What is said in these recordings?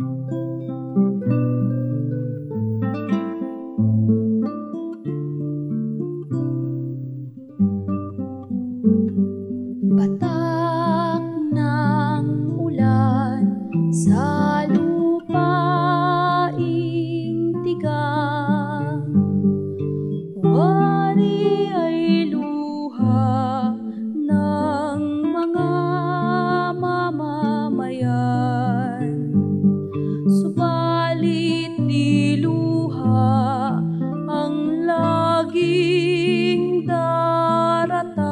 Thank you. Laging daratal.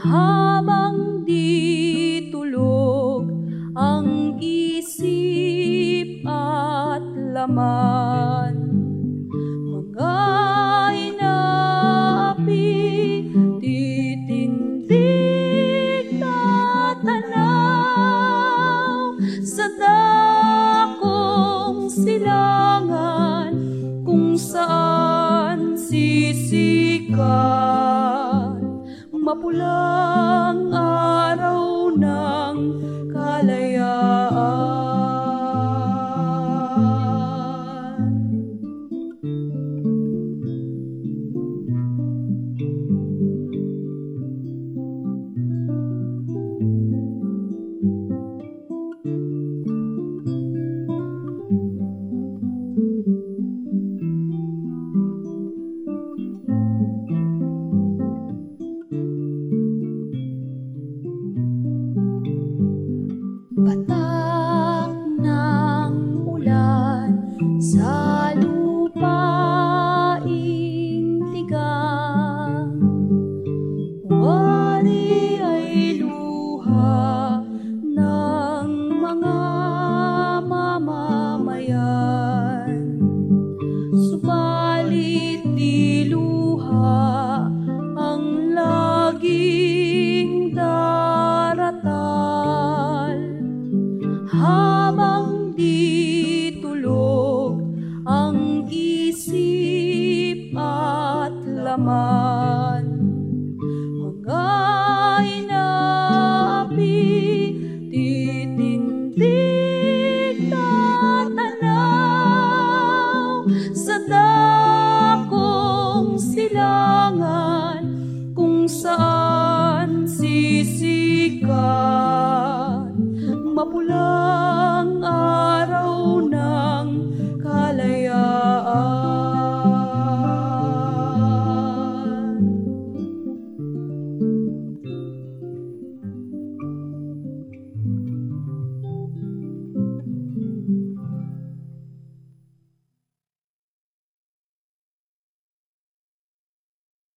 Habang di tulog ang isip at laman Mga inaapi, titindig na tanaw Sa dakong kung saan sisikat Mapulang araw ng kalayaan habang di tulog ang isip at laman. Mga inaapi, titindig na tanaw Sa dakong silangan kung saan sisikat mapulang